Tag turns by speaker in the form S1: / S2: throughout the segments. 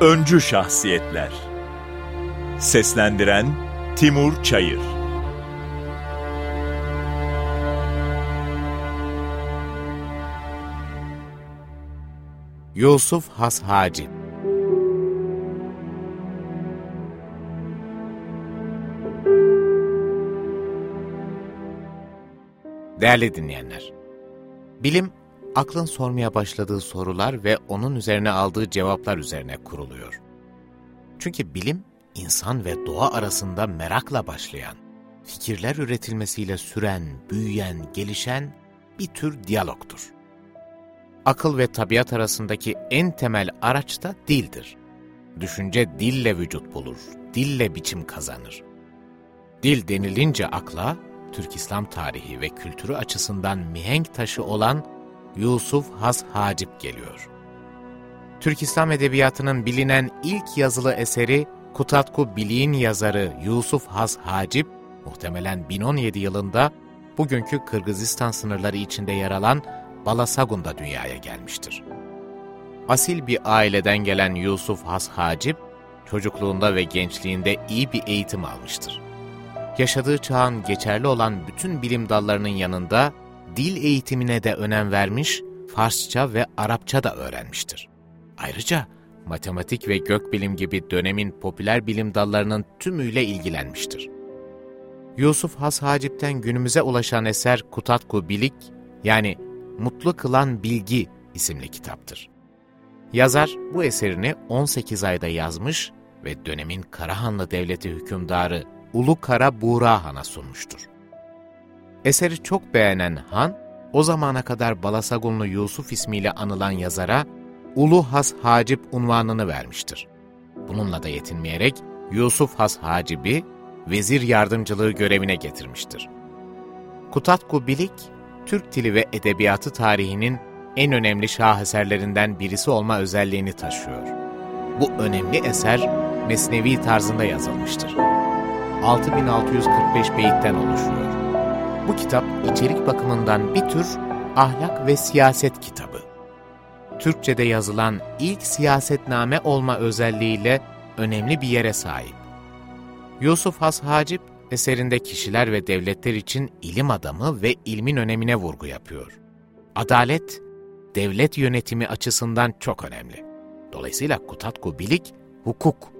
S1: Öncü Şahsiyetler. Seslendiren Timur Çayır.
S2: Yusuf Has Hacip Değerli dinleyenler, bilim, aklın sormaya başladığı sorular ve onun üzerine aldığı cevaplar üzerine kuruluyor. Çünkü bilim, insan ve doğa arasında merakla başlayan, fikirler üretilmesiyle süren, büyüyen, gelişen bir tür diyalogtur. Akıl ve tabiat arasındaki en temel araç da dildir. Düşünce dille vücut bulur, dille biçim kazanır. Dil denilince akla, Türk İslam tarihi ve kültürü açısından mihenk taşı olan Yusuf Has Hacip geliyor. Türk İslam Edebiyatı'nın bilinen ilk yazılı eseri Kutatku Bilik'in yazarı Yusuf Has Hacip, muhtemelen 1017 yılında bugünkü Kırgızistan sınırları içinde yer alan Balasagun'da dünyaya gelmiştir. Asil bir aileden gelen Yusuf Has Hacip, çocukluğunda ve gençliğinde iyi bir eğitim almıştır yaşadığı çağın geçerli olan bütün bilim dallarının yanında dil eğitimine de önem vermiş, Farsça ve Arapça da öğrenmiştir. Ayrıca matematik ve gökbilim gibi dönemin popüler bilim dallarının tümüyle ilgilenmiştir. Yusuf Has Hacip'ten günümüze ulaşan eser Kutatku Bilik, yani Mutlu Kılan Bilgi isimli kitaptır. Yazar bu eserini 18 ayda yazmış ve dönemin Karahanlı Devleti hükümdarı Ulu Kara Buğra Han'a sunmuştur. Eseri çok beğenen Han, o zamana kadar Balasagunlu Yusuf ismiyle anılan yazara Ulu Has Hacip unvanını vermiştir. Bununla da yetinmeyerek Yusuf Has Hacip'i vezir yardımcılığı görevine getirmiştir. Kutatku Bilik, Türk dili ve edebiyatı tarihinin en önemli şaheserlerinden birisi olma özelliğini taşıyor. Bu önemli eser Mesnevi tarzında yazılmıştır. 6645 beyitten oluşuyor. Bu kitap içerik bakımından bir tür ahlak ve siyaset kitabı. Türkçe'de yazılan ilk siyasetname olma özelliğiyle önemli bir yere sahip. Yusuf Has Hacip, eserinde kişiler ve devletler için ilim adamı ve ilmin önemine vurgu yapıyor. Adalet, devlet yönetimi açısından çok önemli. Dolayısıyla Kutatku Bilik, hukuk,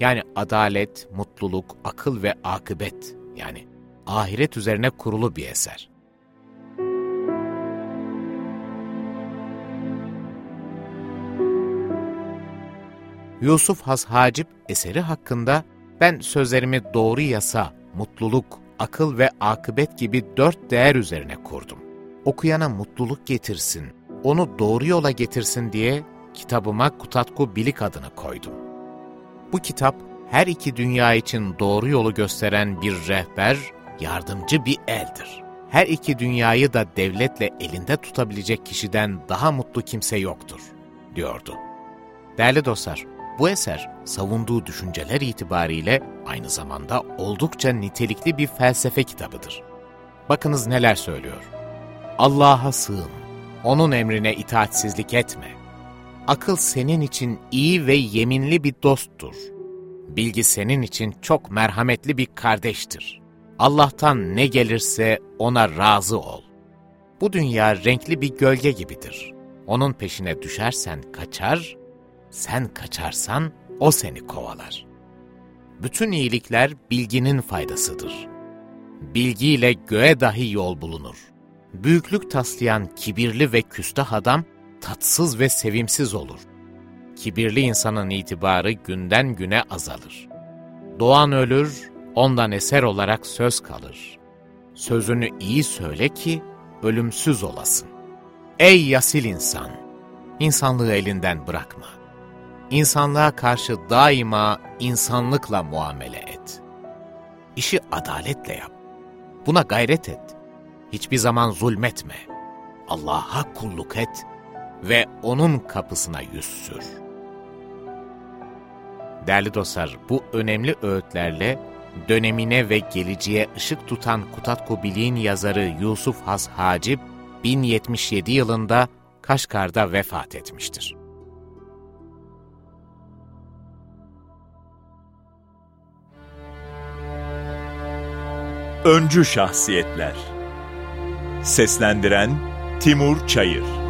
S2: yani adalet, mutluluk, akıl ve akıbet yani ahiret üzerine kurulu bir eser. Yusuf Has Hacip eseri hakkında ben sözlerimi doğru yasa, mutluluk, akıl ve akıbet gibi dört değer üzerine kurdum. Okuyana mutluluk getirsin, onu doğru yola getirsin diye kitabıma Kutatku Bilik adını koydum. Bu kitap her iki dünya için doğru yolu gösteren bir rehber, yardımcı bir eldir. Her iki dünyayı da devletle elinde tutabilecek kişiden daha mutlu kimse yoktur, diyordu. Değerli dostlar, bu eser savunduğu düşünceler itibariyle aynı zamanda oldukça nitelikli bir felsefe kitabıdır. Bakınız neler söylüyor. Allah'a sığın, O'nun emrine itaatsizlik etme. Akıl senin için iyi ve yeminli bir dosttur. Bilgi senin için çok merhametli bir kardeştir. Allah'tan ne gelirse ona razı ol. Bu dünya renkli bir gölge gibidir. Onun peşine düşersen kaçar, sen kaçarsan o seni kovalar. Bütün iyilikler bilginin faydasıdır. Bilgiyle göğe dahi yol bulunur. Büyüklük taslayan kibirli ve küstah adam tatsız ve sevimsiz olur. Kibirli insanın itibarı günden güne azalır. Doğan ölür, ondan eser olarak söz kalır. Sözünü iyi söyle ki ölümsüz olasın. Ey yasil insan! İnsanlığı elinden bırakma. İnsanlığa karşı daima insanlıkla muamele et. İşi adaletle yap. Buna gayret et. Hiçbir zaman zulmetme. Allah'a kulluk et ve O'nun kapısına yüz sür. Değerli dostlar, bu önemli öğütlerle dönemine ve geleceğe ışık tutan Kutatku Biliğin yazarı Yusuf Has Hacip, 1077 yılında Kaşgar'da vefat etmiştir.
S1: Öncü Şahsiyetler Seslendiren Timur Çayır